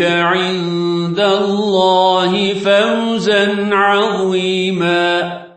عند الله فوزا عظيما